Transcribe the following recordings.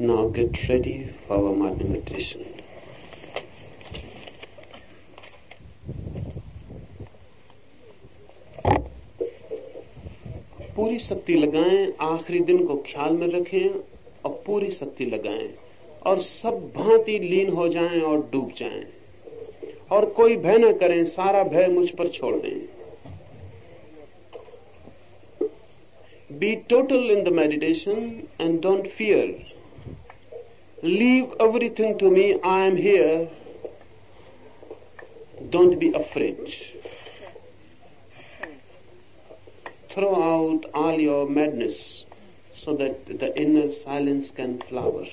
Now get ready for our meditation. पूरी शक्ति लगाएँ, आखिरी दिन को ख्याल में रखें और पूरी शक्ति लगाएँ और सब भांति लीन हो जाएँ और डूब जाएँ और कोई भय न करें, सारा भय मुझ पर छोड़ दें be total in the meditation and don't fear leave everything to me I am here don't be afraid throw out all your madness so that the inner silence can flower.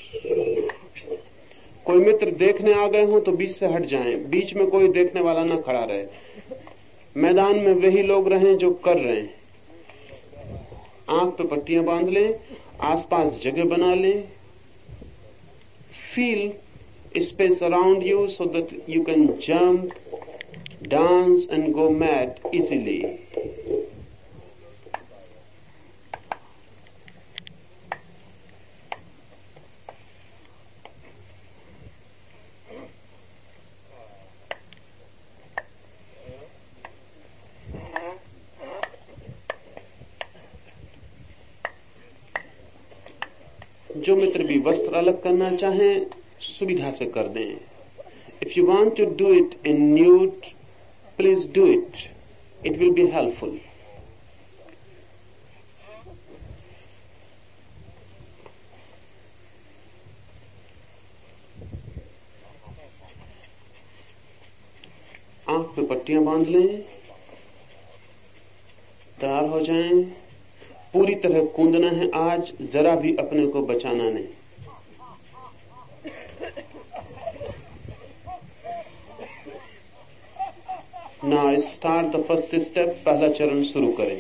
कोई मित्र देखने आ गए हो तो बीच से हट जाएँ, बीच में कोई देखने वाला ना खड़ा रहे। मैदान में वही लोग रहें जो कर रहे हैं। आँख पे पट्टियाँ बाँध लें आसपास जगह बना लें। feel space around you so that you can jump, dance, and go mad easily. अलग करना चाहें, सुविधा से कर दें। If you want to do it in nude please do it it will be helpful आँख पे पट्टियाँ बाँध लें, तैयार हो जाएँ। पूरी तरह कूदना है आज, जरा भी अपने को बचाना नहीं। ना स्टार्ट द फ़र्स्ट स्टेप पहला चरण शुरू करें।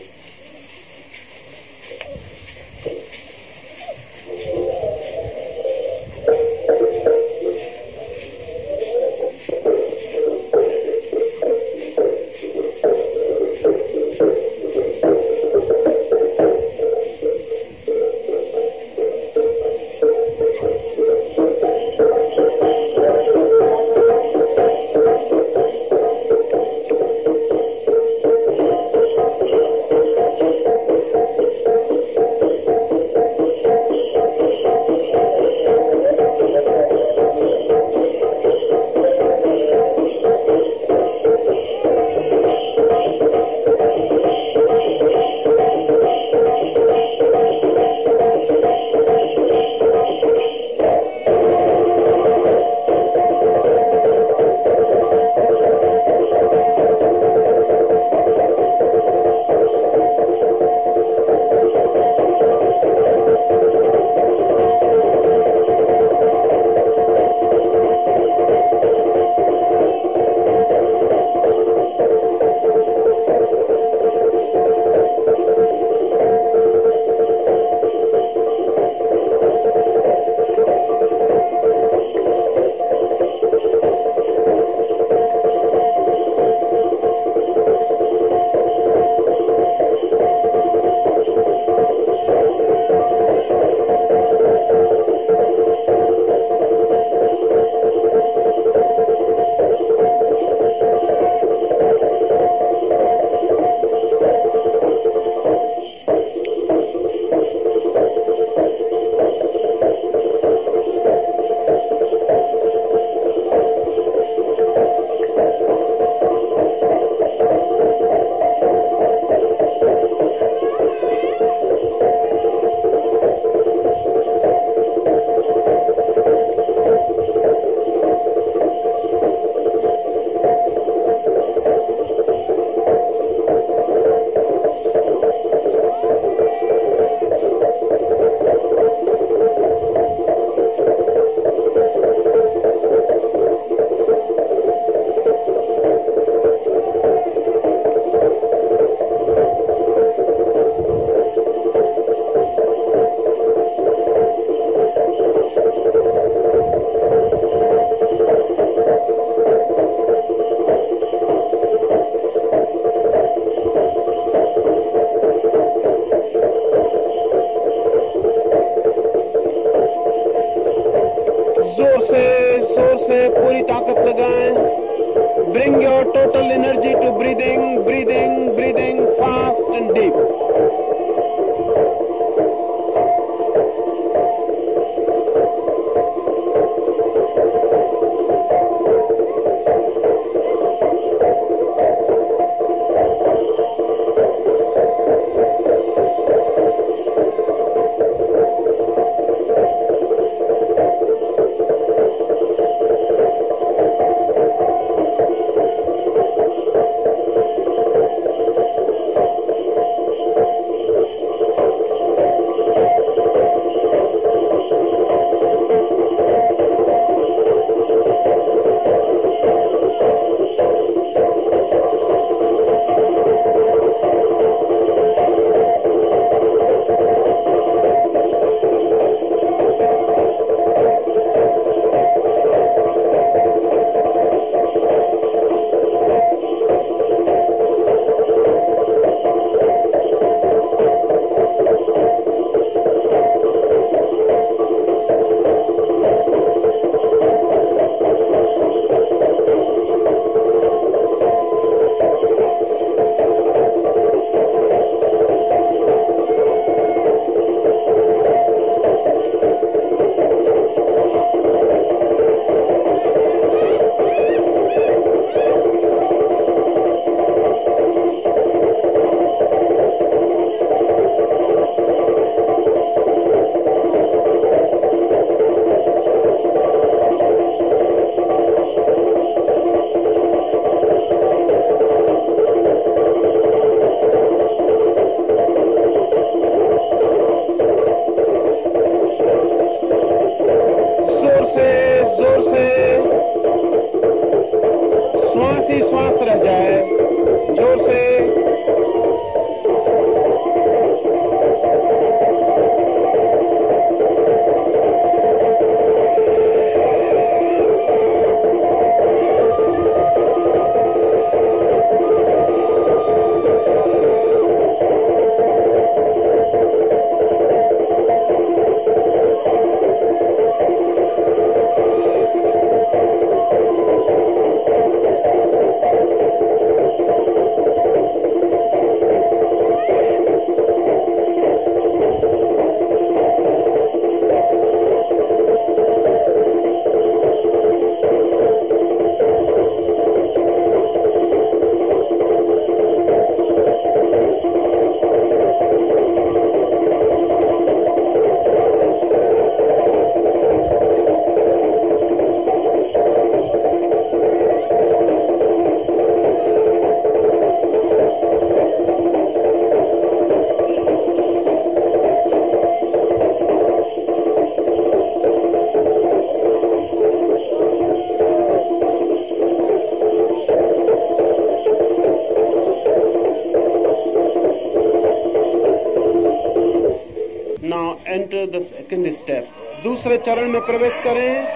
Now enter the second step दूसरे चरण में प्रवेश करें।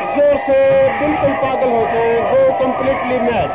ज़ोर से बिल्कुल पागल हो जाए। गो कंप्लीटली मैड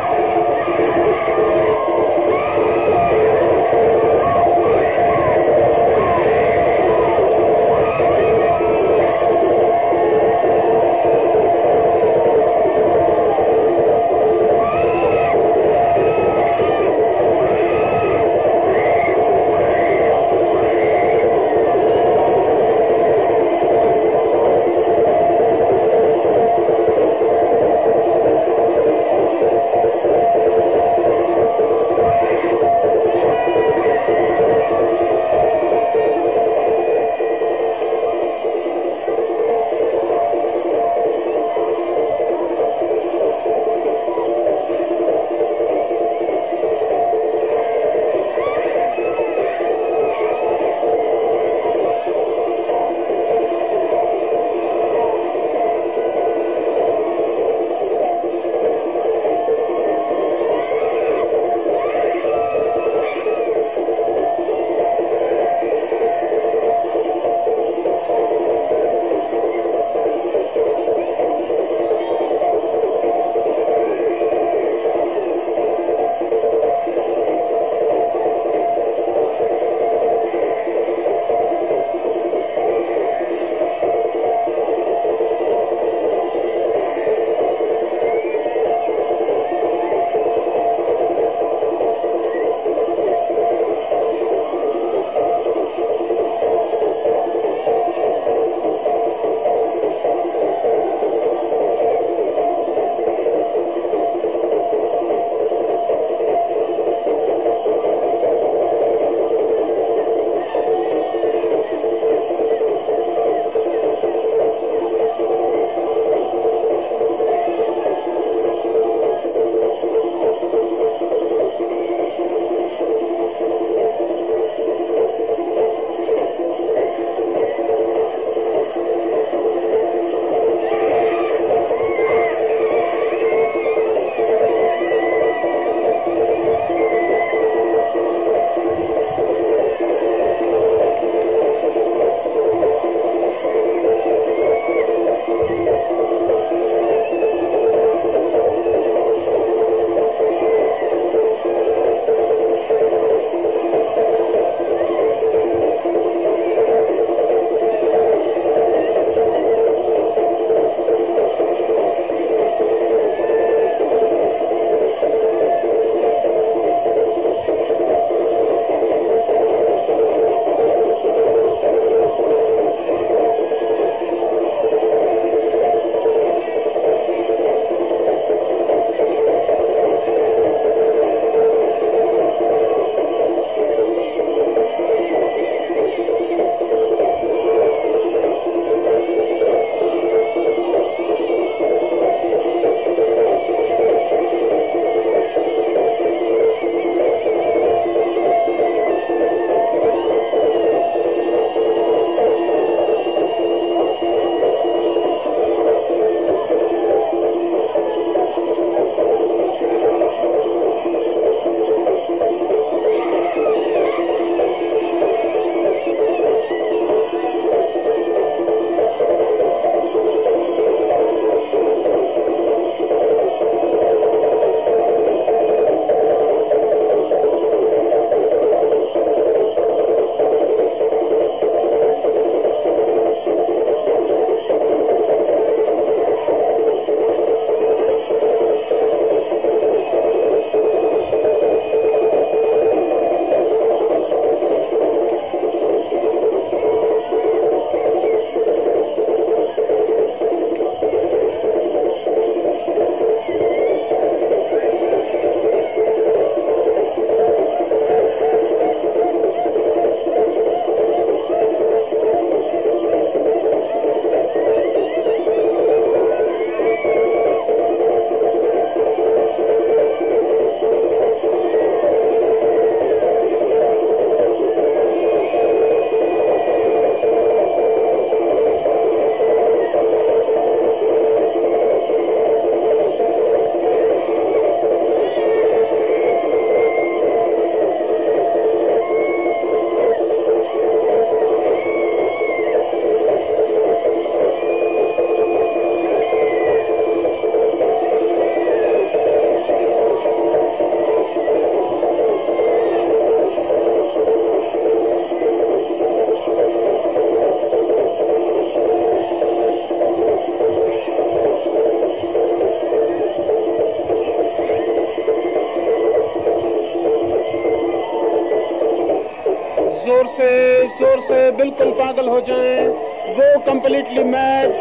से शोर से बिल्कुल पागल हो जाएँ। Go completely mad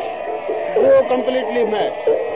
go completely mad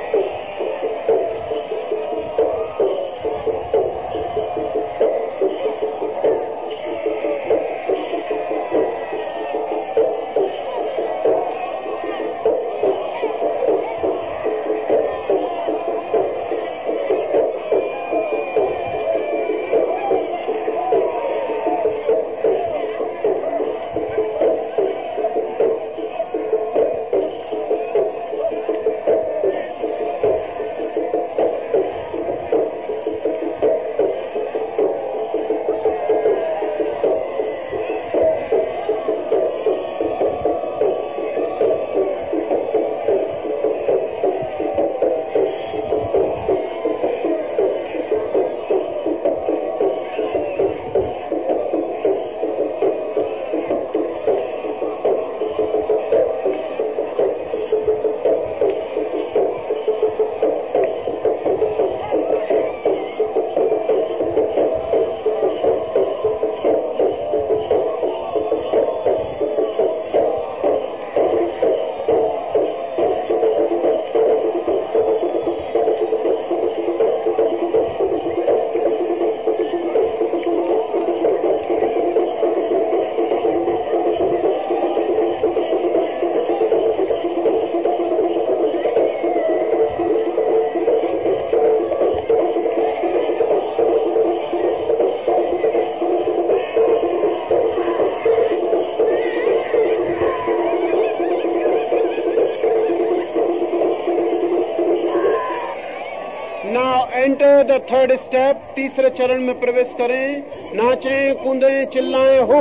the third step तीसरे चरण में प्रवेश करें। नाचें, कूदें, चिल्लाएँ, हो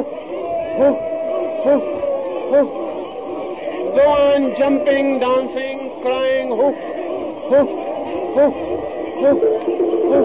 go on jumping dancing crying हो हो हो हो हो।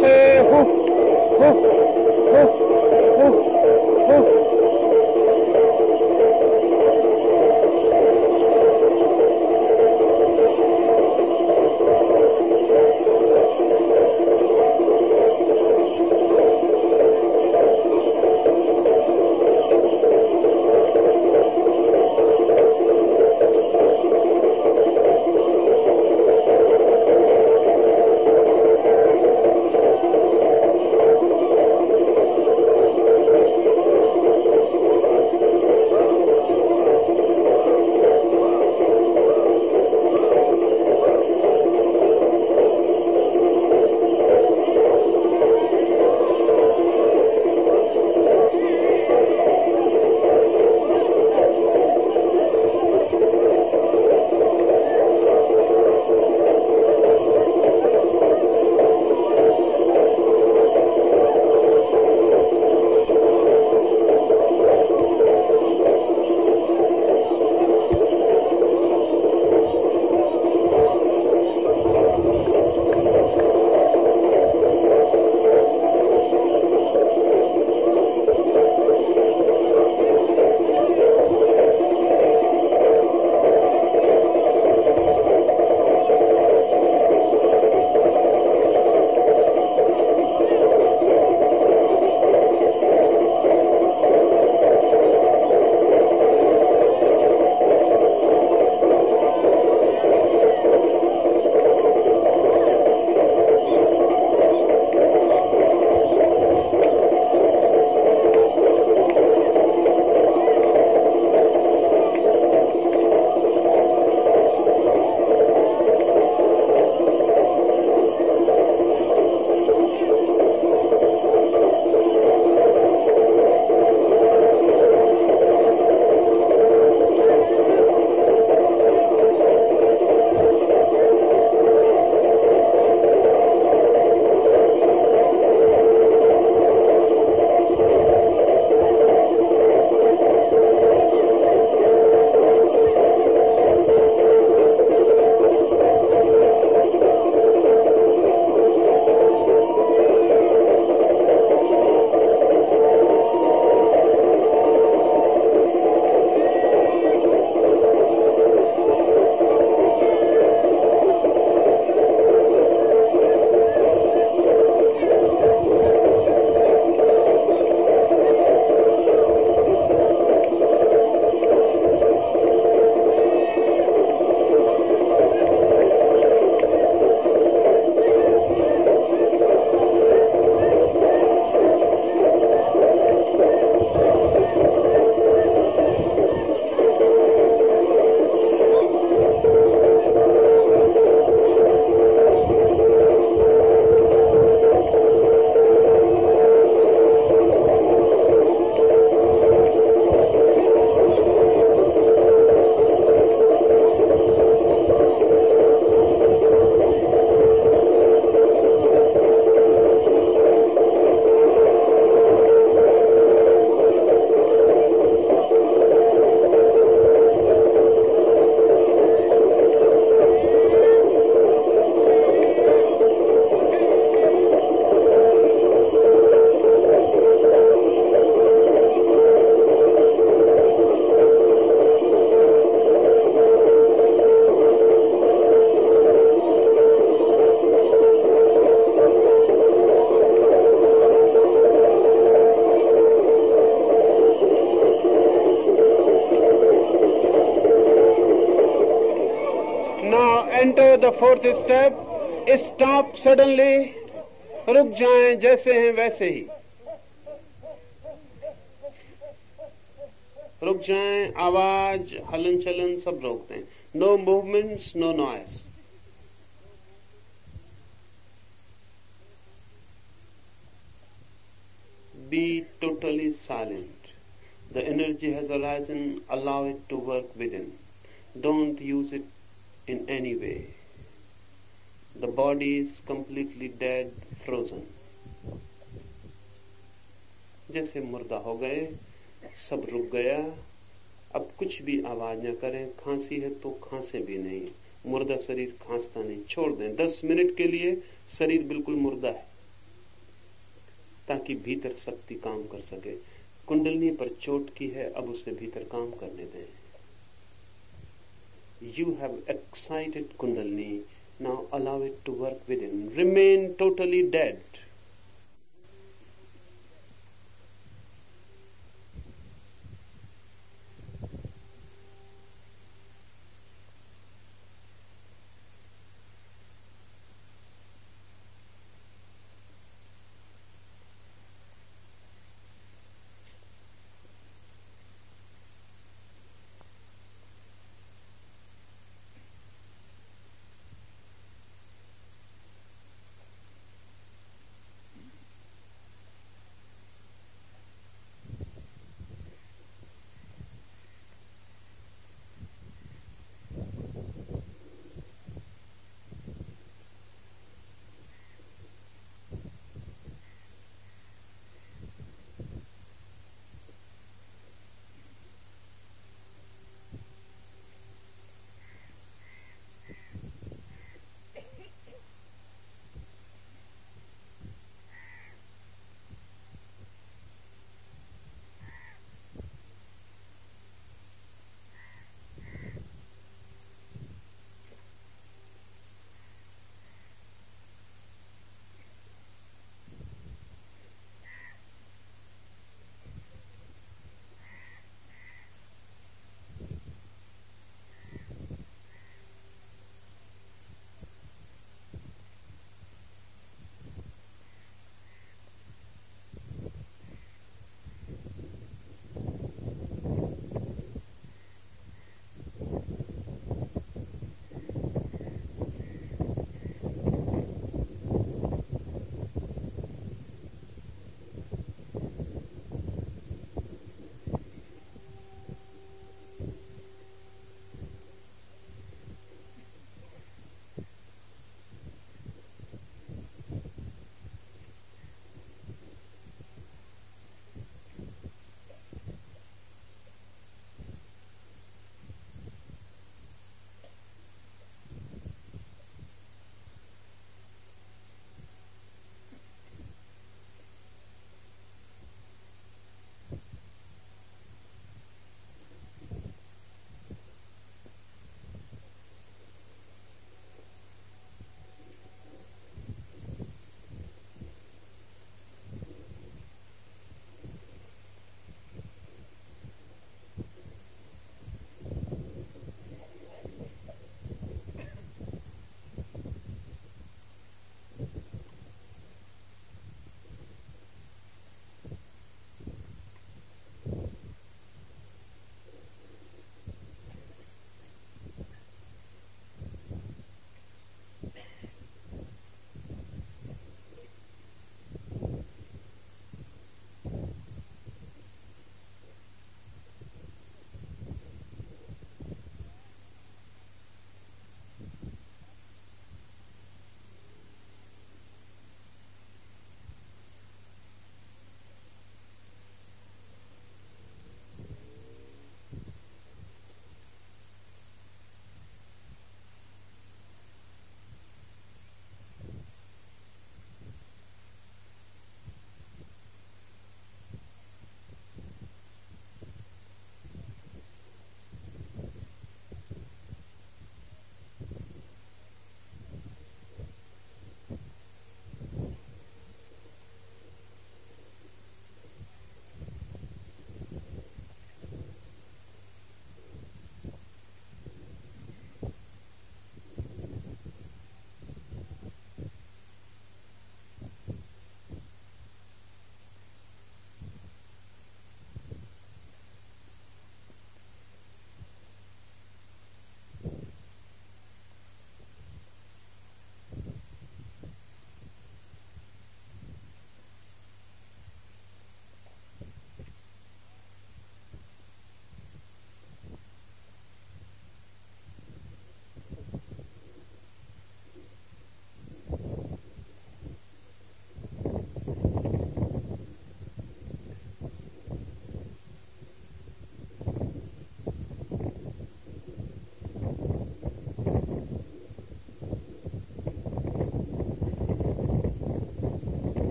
is... Uh, ho, ho, ho, ho. Fourth step stop suddenly रुक जाएँ जैसे हैं वैसे ही रुक जाएँ आवाज़ हलन चलन सब रोक दें no movements no noise be totally silent. The energy has arisen, allow it to work within. Don't use it in any way. The body is completely dead, frozen. जैसे मुर्दा हो गए सब रुक गया। अब कुछ भी आवाज़ न करें खांसी है तो खांसे भी नहीं। मुर्दा शरीर खांसता नहीं छोड़ दें। दस मिनट के लिए शरीर बिल्कुल मुर्दा है ताकि भीतर शक्ति काम कर सके। कुंडलनी पर चोट की है अब उसे भीतर काम करने दें। You have excited kundalini. Now allow it to work within. Remain totally dead.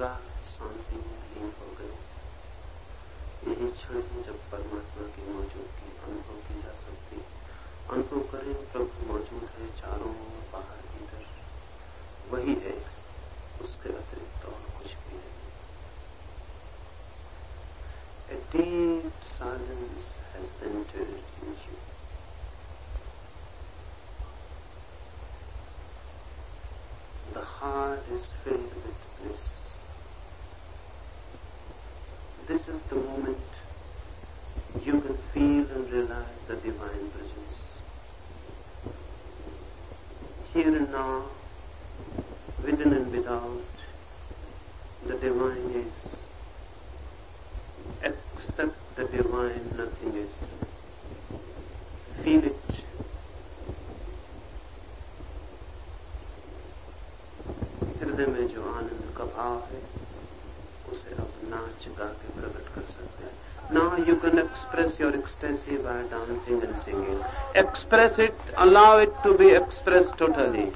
लगा शांति में लीन हो गए यही क्षण है जब परमात्मा की मौजूदगी अनुभव की जा सकती अनुभव करें, प्रभु मौजूद है चारों बाहर भीतर वही है उसके अतिरिक्त और कुछ भी नहीं A deep silence has entered in you. The heart is filled with bliss. This is the moment you can feel and realize the divine presence. Here within and without, the divine is. Accept the divine nothing is. Feel it. हृदय में जो आनंद का भाव है उसे अब नाच गा के प्रकट कर सकते हैं Now you can express your ecstasy by dancing and singing. Express it, allow it to be expressed totally.